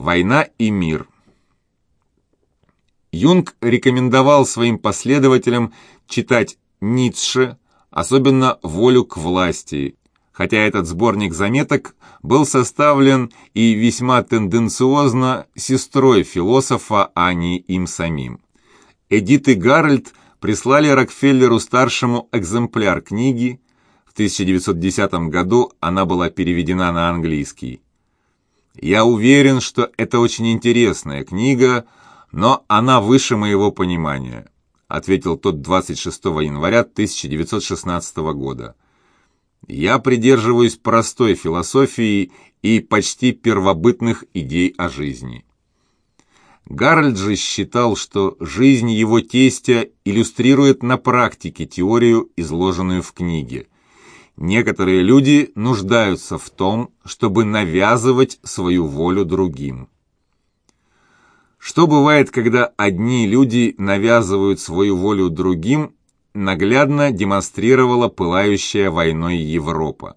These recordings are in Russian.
Война и мир. Юнг рекомендовал своим последователям читать Ницше, особенно «Волю к власти», хотя этот сборник заметок был составлен и весьма тенденциозно сестрой философа, а не им самим. Эдит и Гарольд прислали Рокфеллеру-старшему экземпляр книги. В 1910 году она была переведена на английский. «Я уверен, что это очень интересная книга, но она выше моего понимания», ответил тот 26 января 1916 года. «Я придерживаюсь простой философии и почти первобытных идей о жизни». Гарольд же считал, что жизнь его тестя иллюстрирует на практике теорию, изложенную в книге. Некоторые люди нуждаются в том, чтобы навязывать свою волю другим. Что бывает, когда одни люди навязывают свою волю другим, наглядно демонстрировала пылающая войной Европа.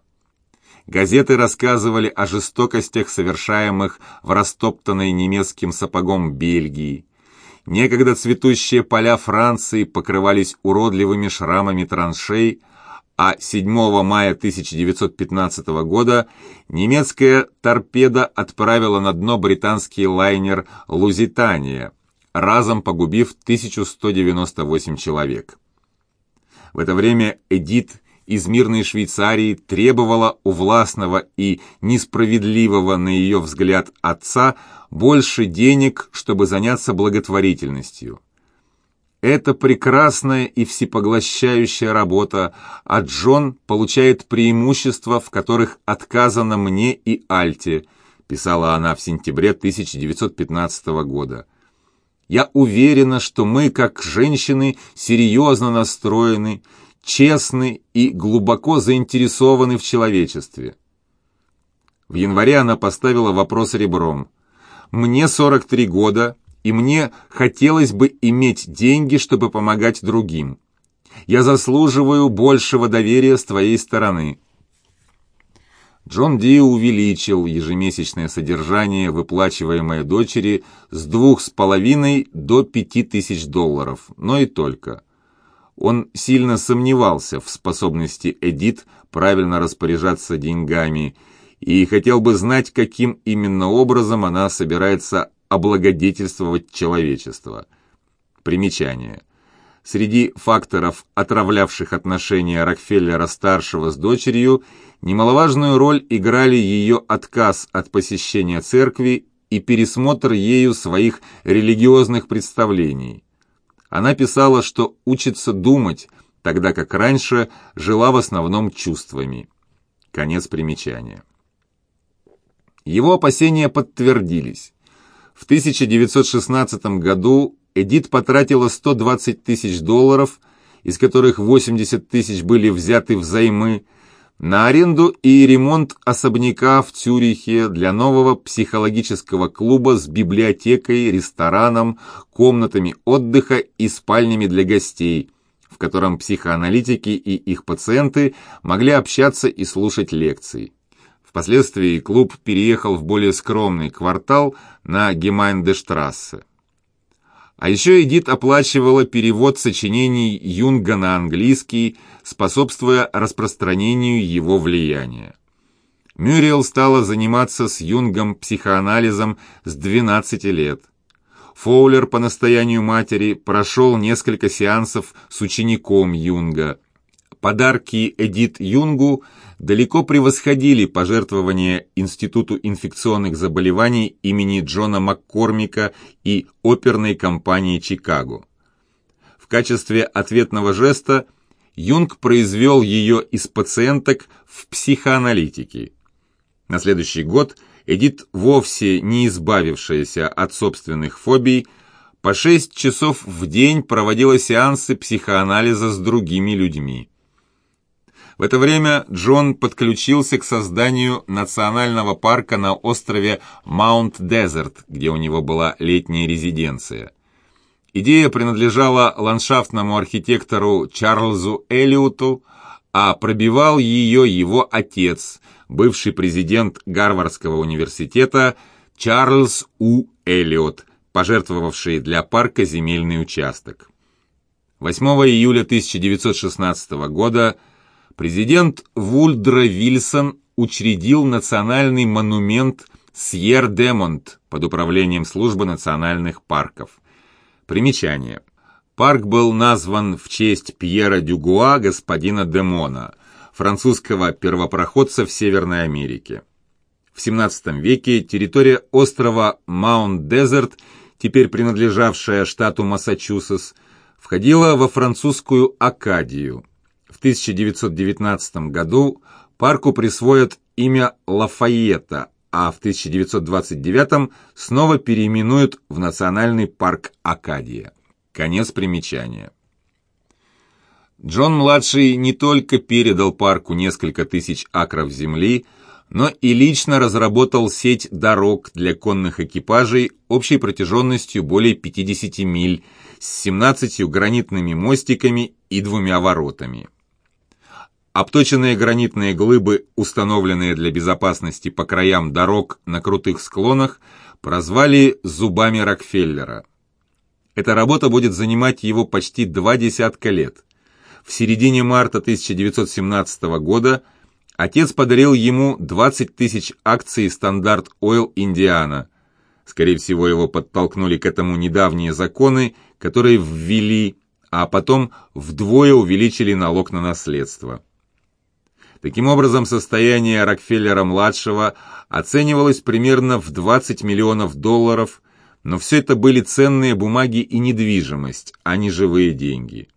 Газеты рассказывали о жестокостях, совершаемых в растоптанной немецким сапогом Бельгии. Некогда цветущие поля Франции покрывались уродливыми шрамами траншей, а 7 мая 1915 года немецкая торпеда отправила на дно британский лайнер «Лузитания», разом погубив 1198 человек. В это время Эдит из мирной Швейцарии требовала у властного и несправедливого, на ее взгляд, отца больше денег, чтобы заняться благотворительностью. Это прекрасная и всепоглощающая работа, а Джон получает преимущества, в которых отказано мне и Альте, писала она в сентябре 1915 года. Я уверена, что мы, как женщины, серьезно настроены, честны и глубоко заинтересованы в человечестве. В январе она поставила вопрос ребром. «Мне 43 года, и мне хотелось бы иметь деньги, чтобы помогать другим. Я заслуживаю большего доверия с твоей стороны». Джон Ди увеличил ежемесячное содержание, выплачиваемое дочери, с двух с половиной до пяти тысяч долларов, но и только – он сильно сомневался в способности Эдит правильно распоряжаться деньгами и хотел бы знать, каким именно образом она собирается облагодетельствовать человечество. Примечание. Среди факторов, отравлявших отношения Рокфеллера-старшего с дочерью, немаловажную роль играли ее отказ от посещения церкви и пересмотр ею своих религиозных представлений. Она писала, что учится думать, тогда как раньше жила в основном чувствами. Конец примечания. Его опасения подтвердились. В 1916 году Эдит потратила 120 тысяч долларов, из которых 80 тысяч были взяты взаймы, на аренду и ремонт особняка в Цюрихе для нового психологического клуба с библиотекой, рестораном, комнатами отдыха и спальнями для гостей, в котором психоаналитики и их пациенты могли общаться и слушать лекции. Впоследствии клуб переехал в более скромный квартал на Гемайндештрассе. А еще Эдит оплачивала перевод сочинений Юнга на английский, способствуя распространению его влияния. Мюриэл стала заниматься с Юнгом психоанализом с 12 лет. Фоулер по настоянию матери прошел несколько сеансов с учеником Юнга. Подарки Эдит Юнгу – далеко превосходили пожертвования Институту инфекционных заболеваний имени Джона Маккормика и оперной компании Чикаго. В качестве ответного жеста Юнг произвел ее из пациенток в психоаналитике. На следующий год Эдит, вовсе не избавившаяся от собственных фобий, по шесть часов в день проводила сеансы психоанализа с другими людьми. В это время Джон подключился к созданию национального парка на острове Маунт-Дезерт, где у него была летняя резиденция. Идея принадлежала ландшафтному архитектору Чарльзу Эллиоту, а пробивал ее его отец, бывший президент Гарвардского университета Чарльз У. Эллиот, пожертвовавший для парка земельный участок. 8 июля 1916 года президент Вульдро Вильсон учредил национальный монумент Сьер-Демонт под управлением Службы национальных парков. Примечание. Парк был назван в честь Пьера Дюгуа, господина де Мона, французского первопроходца в Северной Америке. В 17 веке территория острова Маунт-Дезерт, теперь принадлежавшая штату Массачусетс, входила во французскую Акадию. В 1919 году парку присвоят имя Лафайета, а в 1929 снова переименуют в Национальный парк Акадия. Конец примечания. Джон-младший не только передал парку несколько тысяч акров земли, но и лично разработал сеть дорог для конных экипажей общей протяженностью более 50 миль с 17 гранитными мостиками и двумя воротами. Обточенные гранитные глыбы, установленные для безопасности по краям дорог на крутых склонах, прозвали «зубами Рокфеллера». Эта работа будет занимать его почти два десятка лет. В середине марта 1917 года отец подарил ему 20 тысяч акций «Стандарт Ойл Индиана». Скорее всего, его подтолкнули к этому недавние законы, которые ввели, а потом вдвое увеличили налог на наследство. Таким образом, состояние Рокфеллера-младшего оценивалось примерно в 20 миллионов долларов, но все это были ценные бумаги и недвижимость, а не живые деньги.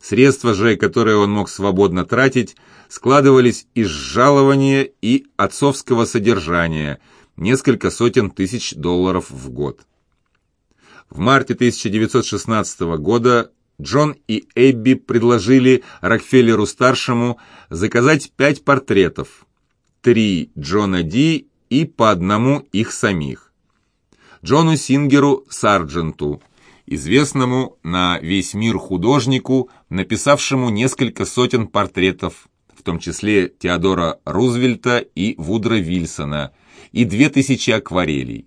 Средства же, которые он мог свободно тратить, складывались из жалования и отцовского содержания, несколько сотен тысяч долларов в год. В марте 1916 года Джон и Эбби предложили Рокфеллеру-старшему заказать пять портретов, три Джона Ди и по одному их самих. Джону Сингеру Сардженту, известному на весь мир художнику, написавшему несколько сотен портретов, в том числе Теодора Рузвельта и Вудра Вильсона, и две тысячи акварелей.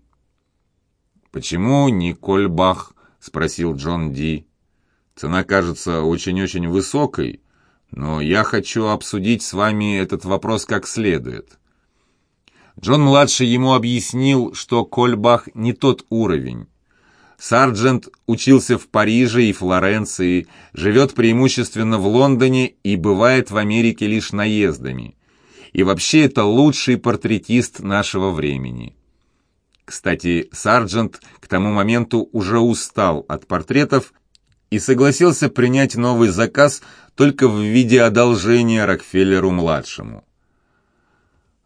«Почему Николь Бах?» — спросил Джон Ди. Цена кажется очень-очень высокой, но я хочу обсудить с вами этот вопрос как следует. Джон-младший ему объяснил, что Кольбах не тот уровень. Сарджент учился в Париже и Флоренции, живет преимущественно в Лондоне и бывает в Америке лишь наездами. И вообще это лучший портретист нашего времени. Кстати, Сарджент к тому моменту уже устал от портретов и согласился принять новый заказ только в виде одолжения Рокфеллеру-младшему.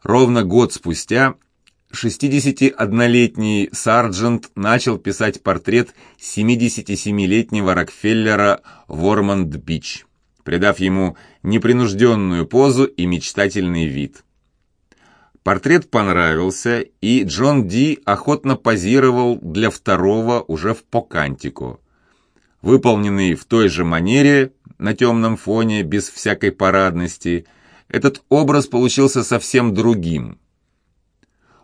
Ровно год спустя 61-летний Сарджент начал писать портрет 77-летнего Рокфеллера в Ормонд-Бич, придав ему непринужденную позу и мечтательный вид. Портрет понравился, и Джон Ди охотно позировал для второго уже в Покантико выполненный в той же манере, на темном фоне, без всякой парадности, этот образ получился совсем другим.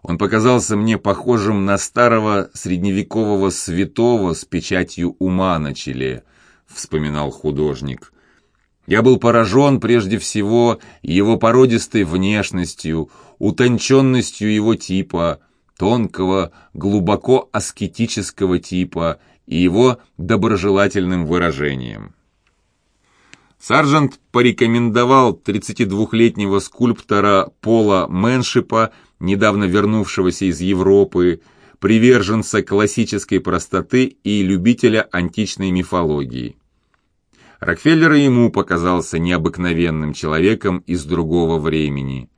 Он показался мне похожим на старого средневекового святого с печатью ума на челе, вспоминал художник. Я был поражен прежде всего его породистой внешностью, утонченностью его типа, тонкого, глубоко аскетического типа и его доброжелательным выражением. Саржант порекомендовал 32-летнего скульптора Пола Меншипа, недавно вернувшегося из Европы, приверженца классической простоты и любителя античной мифологии. Рокфеллер ему показался необыкновенным человеком из другого времени.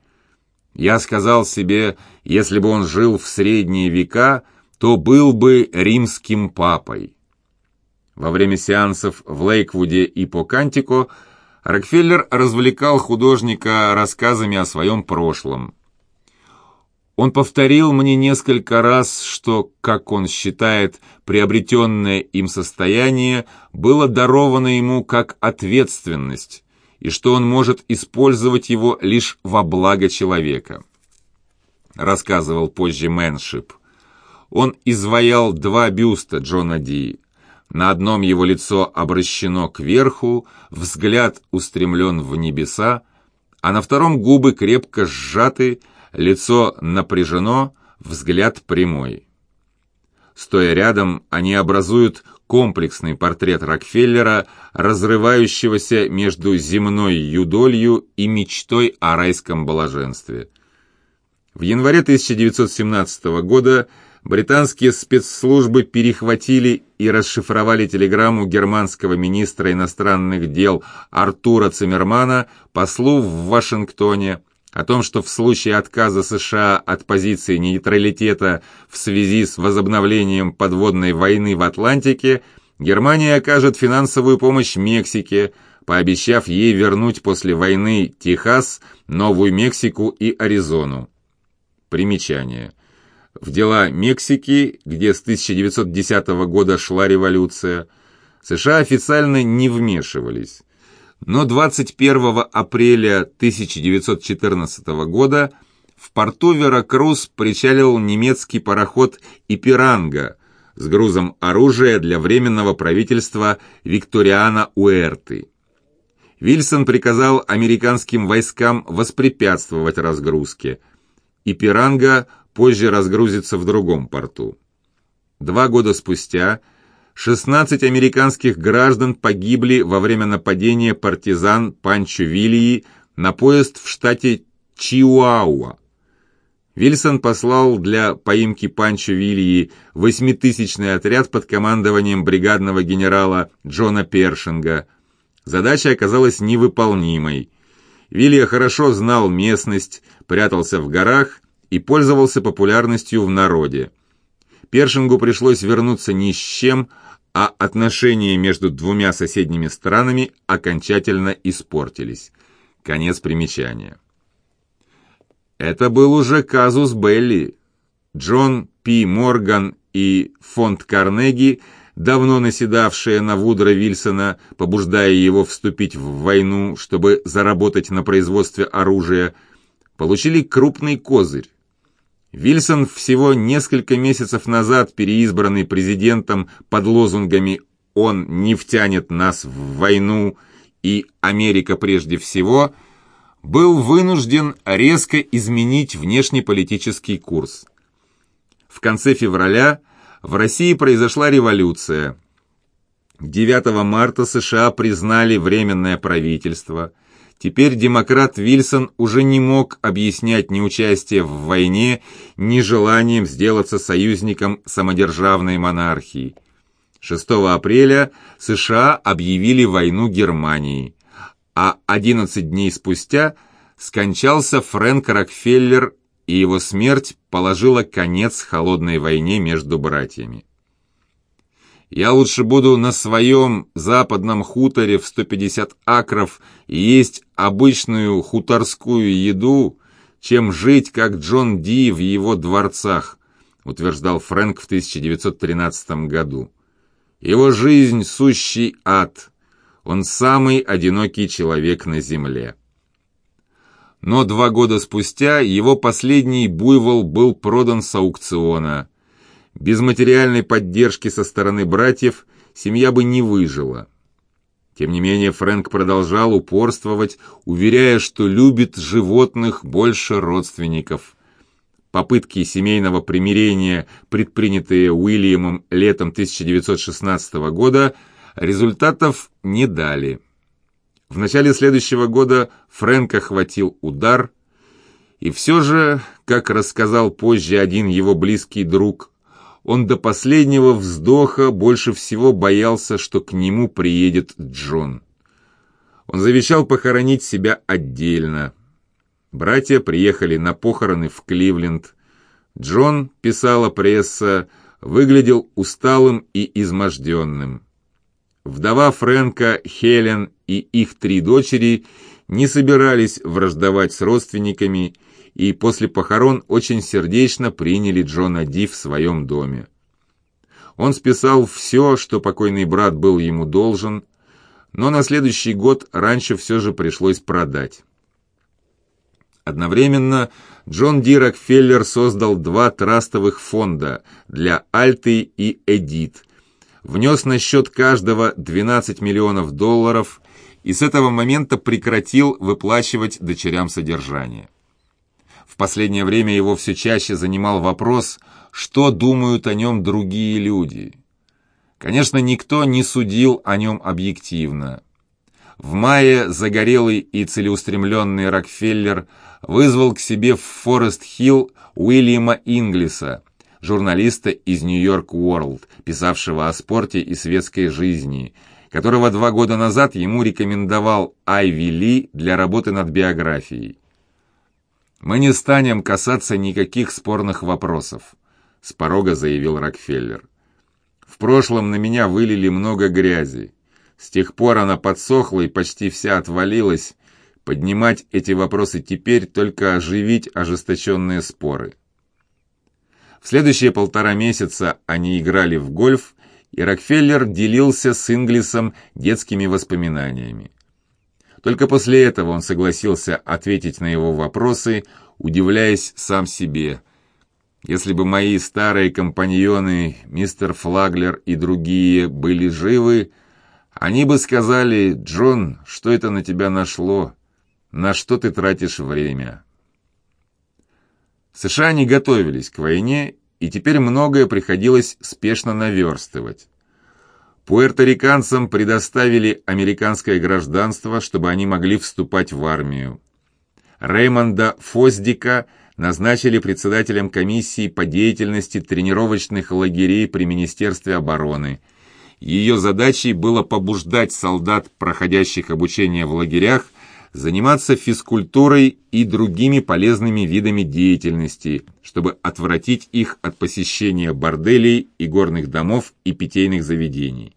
Я сказал себе, если бы он жил в средние века, то был бы римским папой. Во время сеансов в Лейквуде и по Кантико Рокфеллер развлекал художника рассказами о своем прошлом. Он повторил мне несколько раз, что, как он считает, приобретенное им состояние было даровано ему как ответственность, и что он может использовать его лишь во благо человека. Рассказывал позже Мэншип. Он изваял два бюста Джона Ди. На одном его лицо обращено кверху, взгляд устремлен в небеса, а на втором губы крепко сжаты, лицо напряжено, взгляд прямой. Стоя рядом, они образуют комплексный портрет Рокфеллера, разрывающегося между земной юдолью и мечтой о райском блаженстве. В январе 1917 года британские спецслужбы перехватили и расшифровали телеграмму германского министра иностранных дел Артура Циммермана послу в Вашингтоне о том, что в случае отказа США от позиции нейтралитета в связи с возобновлением подводной войны в Атлантике, Германия окажет финансовую помощь Мексике, пообещав ей вернуть после войны Техас, Новую Мексику и Аризону. Примечание. В дела Мексики, где с 1910 года шла революция, США официально не вмешивались. Но 21 апреля 1914 года в порту Веракрус причалил немецкий пароход «Ипиранга» с грузом оружия для Временного правительства Викториана Уэрты. Вильсон приказал американским войскам воспрепятствовать разгрузке. «Ипиранга» позже разгрузится в другом порту. Два года спустя – 16 американских граждан погибли во время нападения партизан Панчо на поезд в штате Чиуауа. Вильсон послал для поимки Панчо Вильи восьмитысячный отряд под командованием бригадного генерала Джона Першинга. Задача оказалась невыполнимой. Вилья хорошо знал местность, прятался в горах и пользовался популярностью в народе. Першингу пришлось вернуться ни с чем, а отношения между двумя соседними странами окончательно испортились. Конец примечания. Это был уже казус Белли. Джон П. Морган и фонд Карнеги, давно наседавшие на Вудро Вильсона, побуждая его вступить в войну, чтобы заработать на производстве оружия, получили крупный козырь. Вильсон всего несколько месяцев назад, переизбранный президентом под лозунгами «Он не втянет нас в войну» и «Америка прежде всего», был вынужден резко изменить внешнеполитический курс. В конце февраля в России произошла революция. 9 марта США признали Временное правительство – Теперь демократ Вильсон уже не мог объяснять ни участие в войне, ни желанием сделаться союзником самодержавной монархии. 6 апреля США объявили войну Германии, а 11 дней спустя скончался Фрэнк Рокфеллер, и его смерть положила конец холодной войне между братьями. Я лучше буду на своем западном хуторе в 150 акров и есть обычную хуторскую еду, чем жить, как Джон Ди в его дворцах, утверждал Фрэнк в 1913 году. Его жизнь – сущий ад. Он самый одинокий человек на земле. Но два года спустя его последний буйвол был продан с аукциона – без материальной поддержки со стороны братьев семья бы не выжила. Тем не менее, Фрэнк продолжал упорствовать, уверяя, что любит животных больше родственников. Попытки семейного примирения, предпринятые Уильямом летом 1916 года, результатов не дали. В начале следующего года Фрэнка хватил удар, и все же, как рассказал позже один его близкий друг, он до последнего вздоха больше всего боялся, что к нему приедет Джон. Он завещал похоронить себя отдельно. Братья приехали на похороны в Кливленд. Джон, писала пресса, выглядел усталым и изможденным. Вдова Фрэнка, Хелен и их три дочери не собирались враждовать с родственниками и после похорон очень сердечно приняли Джона Ди в своем доме. Он списал все, что покойный брат был ему должен, но на следующий год раньше все же пришлось продать. Одновременно Джон Ди Рокфеллер создал два трастовых фонда для Альты и Эдит, внес на счет каждого 12 миллионов долларов и с этого момента прекратил выплачивать дочерям содержание. Последнее время его все чаще занимал вопрос, что думают о нем другие люди. Конечно, никто не судил о нем объективно. В мае загорелый и целеустремленный Рокфеллер вызвал к себе в Форест-Хилл Уильяма Инглиса, журналиста из Нью-Йорк Уорлд, писавшего о спорте и светской жизни, которого два года назад ему рекомендовал Айви Ли для работы над биографией. «Мы не станем касаться никаких спорных вопросов», — с порога заявил Рокфеллер. «В прошлом на меня вылили много грязи. С тех пор она подсохла и почти вся отвалилась. Поднимать эти вопросы теперь только оживить ожесточенные споры. В следующие полтора месяца они играли в гольф, и Рокфеллер делился с Инглисом детскими воспоминаниями. Только после этого он согласился ответить на его вопросы, удивляясь сам себе. Если бы мои старые компаньоны, мистер Флаглер и другие, были живы, они бы сказали, «Джон, что это на тебя нашло? На что ты тратишь время?» США не готовились к войне, и теперь многое приходилось спешно наверстывать. Пуэрториканцам предоставили американское гражданство, чтобы они могли вступать в армию. Реймонда Фоздика назначили председателем комиссии по деятельности тренировочных лагерей при Министерстве обороны – ее задачей было побуждать солдат, проходящих обучение в лагерях, заниматься физкультурой и другими полезными видами деятельности, чтобы отвратить их от посещения борделей и горных домов и питейных заведений.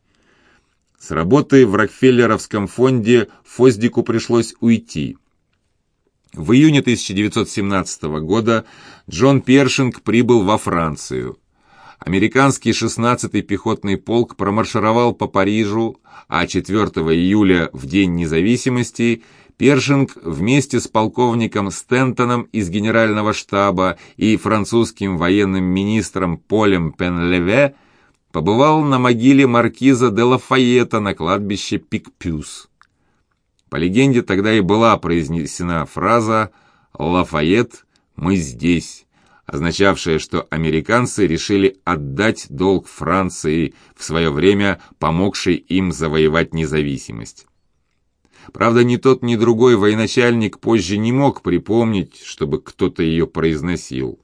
С работы в Рокфеллеровском фонде Фоздику пришлось уйти. В июне 1917 года Джон Першинг прибыл во Францию – Американский 16-й пехотный полк промаршировал по Парижу, а 4 июля, в День независимости, Першинг вместе с полковником Стентоном из Генерального штаба и французским военным министром Полем Пенлеве побывал на могиле маркиза де Лафайета на кладбище Пикпюс. По легенде, тогда и была произнесена фраза «Лафайет, мы здесь» означавшее, что американцы решили отдать долг Франции, в свое время помогшей им завоевать независимость. Правда, ни тот, ни другой военачальник позже не мог припомнить, чтобы кто-то ее произносил.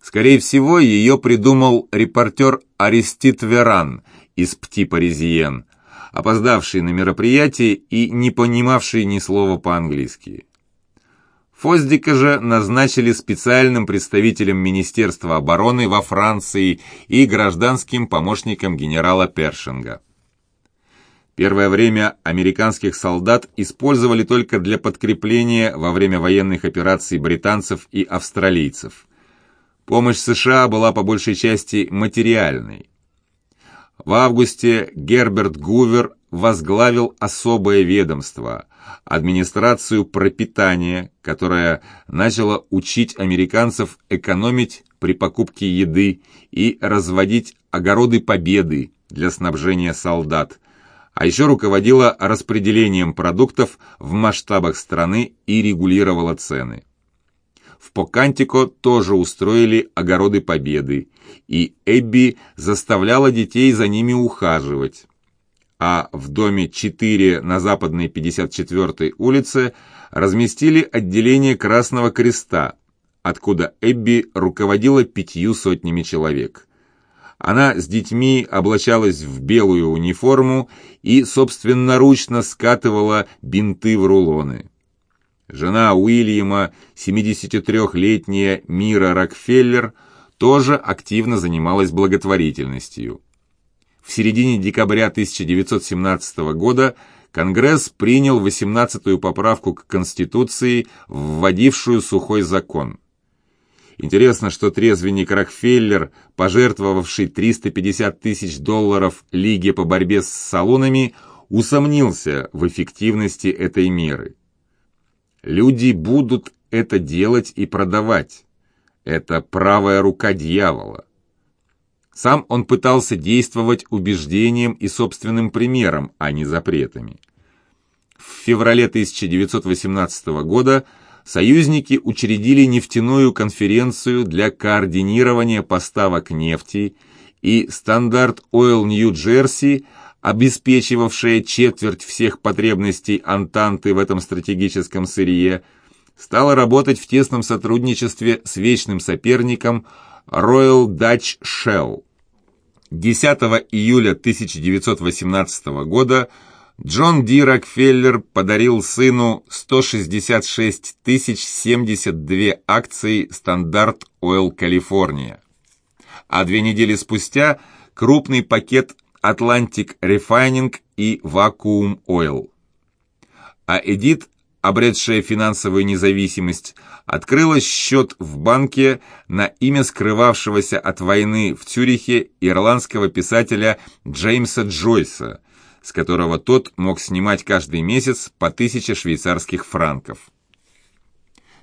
Скорее всего, ее придумал репортер Арестит Веран из «Пти Паризиен», опоздавший на мероприятие и не понимавший ни слова по-английски. Фоздика же назначили специальным представителем Министерства обороны во Франции и гражданским помощником генерала Першинга. Первое время американских солдат использовали только для подкрепления во время военных операций британцев и австралийцев. Помощь США была по большей части материальной. В августе Герберт Гувер возглавил особое ведомство – администрацию пропитания, которая начала учить американцев экономить при покупке еды и разводить огороды победы для снабжения солдат, а еще руководила распределением продуктов в масштабах страны и регулировала цены. В Покантико тоже устроили огороды победы, и Эбби заставляла детей за ними ухаживать а в доме 4 на западной 54-й улице разместили отделение Красного Креста, откуда Эбби руководила пятью сотнями человек. Она с детьми облачалась в белую униформу и собственноручно скатывала бинты в рулоны. Жена Уильяма, 73-летняя Мира Рокфеллер, тоже активно занималась благотворительностью. В середине декабря 1917 года Конгресс принял 18-ю поправку к Конституции, вводившую сухой закон. Интересно, что трезвенник Рокфеллер, пожертвовавший 350 тысяч долларов Лиге по борьбе с салонами, усомнился в эффективности этой меры. «Люди будут это делать и продавать. Это правая рука дьявола. Сам он пытался действовать убеждением и собственным примером, а не запретами. В феврале 1918 года союзники учредили нефтяную конференцию для координирования поставок нефти, и Стандарт Ойл Нью-Джерси, обеспечивавшая четверть всех потребностей Антанты в этом стратегическом сырье, стала работать в тесном сотрудничестве с вечным соперником Royal Dutch Shell. 10 июля 1918 года Джон Ди Рокфеллер подарил сыну 166 072 акции Стандарт Ойл Калифорния. А две недели спустя крупный пакет Atlantic Refining и Vacuum Oil. А Эдит, обретшая финансовую независимость, открыла счет в банке на имя скрывавшегося от войны в Цюрихе ирландского писателя Джеймса Джойса, с которого тот мог снимать каждый месяц по тысяче швейцарских франков.